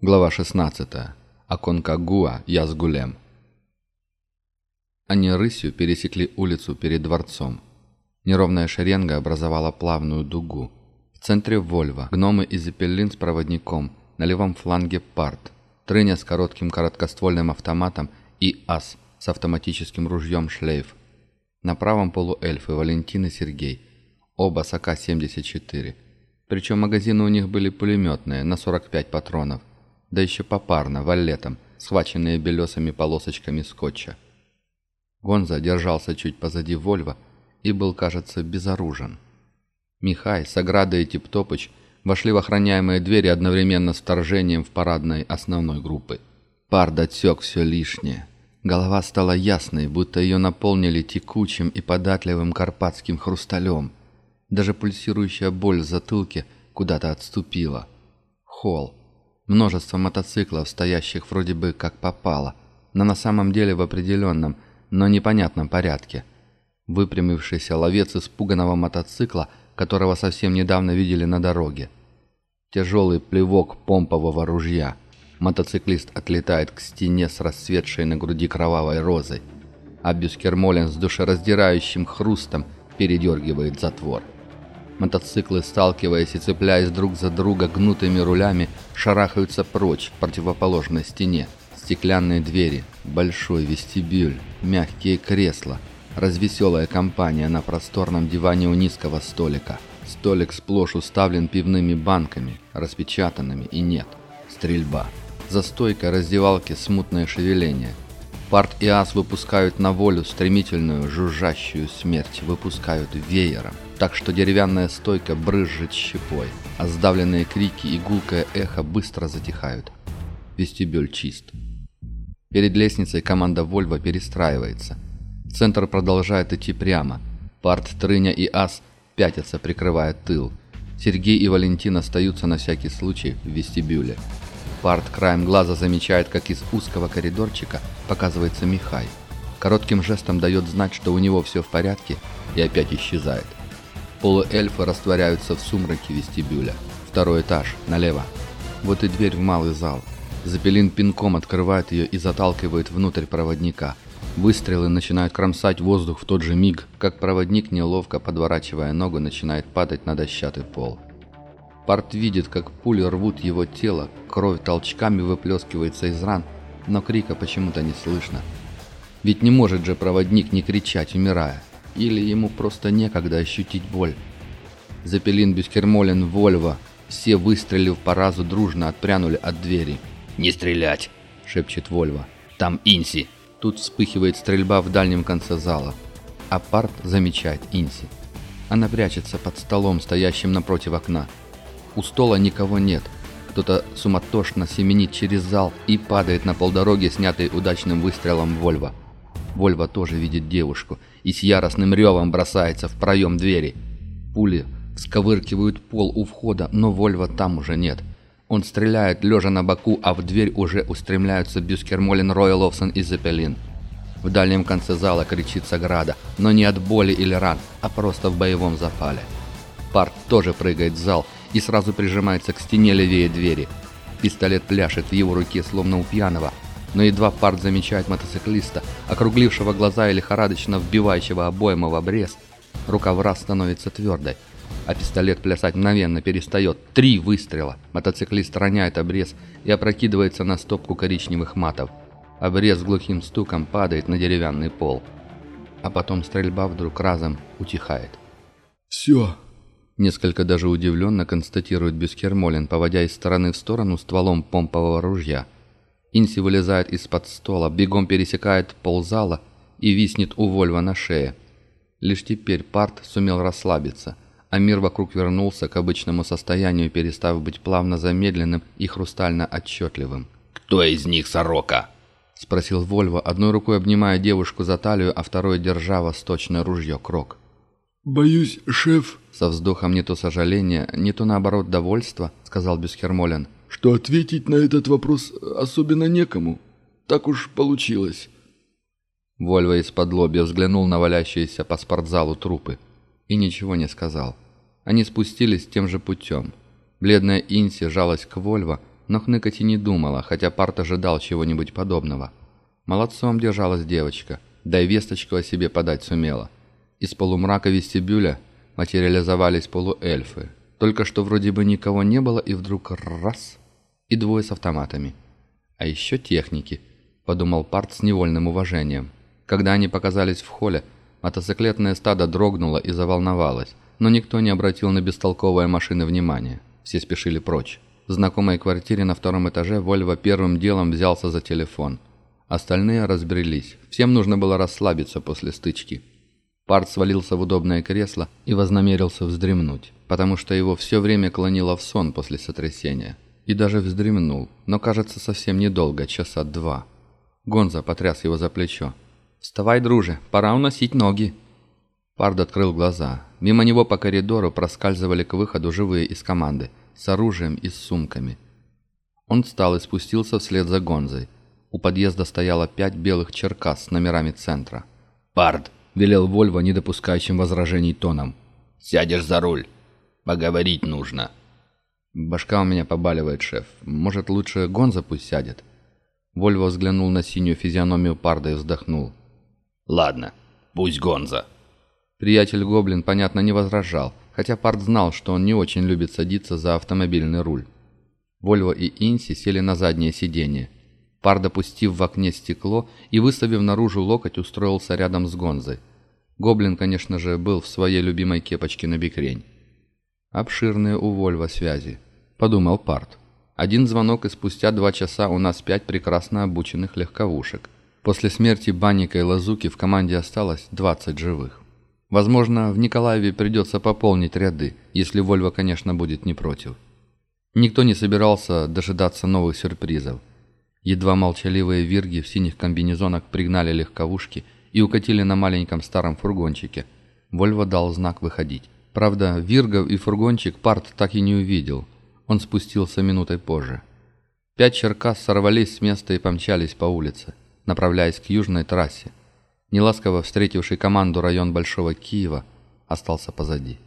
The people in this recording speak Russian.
Глава 16. Аконкагуа Язгулем. Они рысью пересекли улицу перед дворцом. Неровная шеренга образовала плавную дугу. В центре Вольво, гномы и Зеппелин с проводником, на левом фланге Парт, Трыня с коротким короткоствольным автоматом и Ас с автоматическим ружьем Шлейф. На правом полуэльфы Валентин и Сергей, оба с АК-74. Причем магазины у них были пулеметные, на 45 патронов да еще попарно, валетом, схваченные белесыми полосочками скотча. Гонза держался чуть позади Вольва и был, кажется, безоружен. Михай, Саграда и Типтопыч вошли в охраняемые двери одновременно с вторжением в парадной основной группы. Пар дотек все лишнее. Голова стала ясной, будто ее наполнили текучим и податливым карпатским хрусталем. Даже пульсирующая боль в затылке куда-то отступила. Холл. Множество мотоциклов, стоящих вроде бы как попало, но на самом деле в определенном, но непонятном порядке. Выпрямившийся ловец испуганного мотоцикла, которого совсем недавно видели на дороге. Тяжелый плевок помпового ружья. Мотоциклист отлетает к стене с расцветшей на груди кровавой розой, а Бюскермолен с душераздирающим хрустом передергивает затвор. Мотоциклы, сталкиваясь и цепляясь друг за друга гнутыми рулями, шарахаются прочь к противоположной стене. Стеклянные двери, большой вестибюль, мягкие кресла, развеселая компания на просторном диване у низкого столика. Столик сплошь уставлен пивными банками, распечатанными и нет. Стрельба. За стойкой раздевалки смутное шевеление. Парт и Ас выпускают на волю стремительную, жужжащую смерть, выпускают веером так что деревянная стойка брызжет щепой, а сдавленные крики и гулкое эхо быстро затихают. Вестибюль чист. Перед лестницей команда Вольво перестраивается. Центр продолжает идти прямо. Парт, Трыня и Ас пятятся, прикрывая тыл. Сергей и Валентин остаются на всякий случай в вестибюле. Парт краем глаза замечает, как из узкого коридорчика показывается Михай. Коротким жестом дает знать, что у него все в порядке, и опять исчезает. Полуэльфы растворяются в сумраке вестибюля. Второй этаж, налево. Вот и дверь в малый зал. Запелин пинком открывает ее и заталкивает внутрь проводника. Выстрелы начинают кромсать воздух в тот же миг, как проводник, неловко подворачивая ногу, начинает падать на дощатый пол. Парт видит, как пули рвут его тело, кровь толчками выплескивается из ран, но крика почему-то не слышно. Ведь не может же проводник не кричать, умирая. Или ему просто некогда ощутить боль. Запелин, Бюскермолин, Вольво. Все, выстрелив по разу, дружно отпрянули от двери. «Не стрелять!» — шепчет Вольво. «Там Инси!» Тут вспыхивает стрельба в дальнем конце зала. А Парт замечает Инси. Она прячется под столом, стоящим напротив окна. У стола никого нет. Кто-то суматошно семенит через зал и падает на полдороги, снятый удачным выстрелом Вольво. Вольво тоже видит девушку и с яростным ревом бросается в проем двери. Пули сковыркивают пол у входа, но Вольво там уже нет. Он стреляет лежа на боку, а в дверь уже устремляются Бюскермолин, Ройл Овсон и Зепелин. В дальнем конце зала кричит Саграда, но не от боли или ран, а просто в боевом запале. Парт тоже прыгает в зал и сразу прижимается к стене левее двери. Пистолет пляшет в его руке, словно у пьяного – но едва Парт замечает мотоциклиста, округлившего глаза и лихорадочно вбивающего обойму в обрез, рука в раз становится твердой, а пистолет плясать мгновенно перестает. Три выстрела. Мотоциклист роняет обрез и опрокидывается на стопку коричневых матов. Обрез глухим стуком падает на деревянный пол. А потом стрельба вдруг разом утихает. «Все!» Несколько даже удивленно констатирует Бюскермолин, поводя из стороны в сторону стволом помпового ружья – Инси вылезает из-под стола, бегом пересекает ползала и виснет у Вольва на шее. Лишь теперь Парт сумел расслабиться, а мир вокруг вернулся к обычному состоянию, перестав быть плавно замедленным и хрустально отчетливым. «Кто из них сорока?» — спросил Вольво, одной рукой обнимая девушку за талию, а второй держа восточное ружье Крок. «Боюсь, шеф...» Со вздохом не то сожаления, не то наоборот довольства, сказал Бюскермолен — что ответить на этот вопрос особенно некому. Так уж получилось. Вольво из-под лобья взглянул на валящиеся по спортзалу трупы и ничего не сказал. Они спустились тем же путем. Бледная Инси жалась к Вольво, но хныкать и не думала, хотя Парт ожидал чего-нибудь подобного. Молодцом держалась девочка, да и весточку о себе подать сумела. Из полумрака вестибюля материализовались полуэльфы. Только что вроде бы никого не было, и вдруг раз — и двое с автоматами. А еще техники, подумал Парт с невольным уважением. Когда они показались в холле, мотоциклетное стадо дрогнуло и заволновалось, но никто не обратил на бестолковые машины внимания. Все спешили прочь. В знакомой квартире на втором этаже Вольво первым делом взялся за телефон. Остальные разбрелись. Всем нужно было расслабиться после стычки. Парт свалился в удобное кресло и вознамерился вздремнуть, потому что его все время клонило в сон после сотрясения. И даже вздремнул, но, кажется, совсем недолго, часа два. Гонза потряс его за плечо. «Вставай, друже, пора уносить ноги!» Пард открыл глаза. Мимо него по коридору проскальзывали к выходу живые из команды, с оружием и с сумками. Он встал и спустился вслед за Гонзой. У подъезда стояло пять белых черкас с номерами центра. «Пард!» – велел Вольво недопускающим возражений тоном. «Сядешь за руль. Поговорить нужно». «Башка у меня побаливает, шеф. Может, лучше Гонза пусть сядет?» Вольво взглянул на синюю физиономию Парда и вздохнул. «Ладно, пусть Гонза». Приятель Гоблин, понятно, не возражал, хотя Парт знал, что он не очень любит садиться за автомобильный руль. Вольво и Инси сели на заднее сиденье. Парт, допустив в окне стекло и выставив наружу локоть, устроился рядом с Гонзой. Гоблин, конечно же, был в своей любимой кепочке на бикрень. «Обширные у Вольво связи», — подумал Парт. Один звонок, и спустя два часа у нас пять прекрасно обученных легковушек. После смерти Банника и Лазуки в команде осталось 20 живых. Возможно, в Николаеве придется пополнить ряды, если Вольво, конечно, будет не против. Никто не собирался дожидаться новых сюрпризов. Едва молчаливые вирги в синих комбинезонах пригнали легковушки и укатили на маленьком старом фургончике. Вольво дал знак выходить. Правда, виргов и фургончик Парт так и не увидел – он спустился минутой позже. Пять черкас сорвались с места и помчались по улице, направляясь к южной трассе. Неласково встретивший команду район Большого Киева остался позади.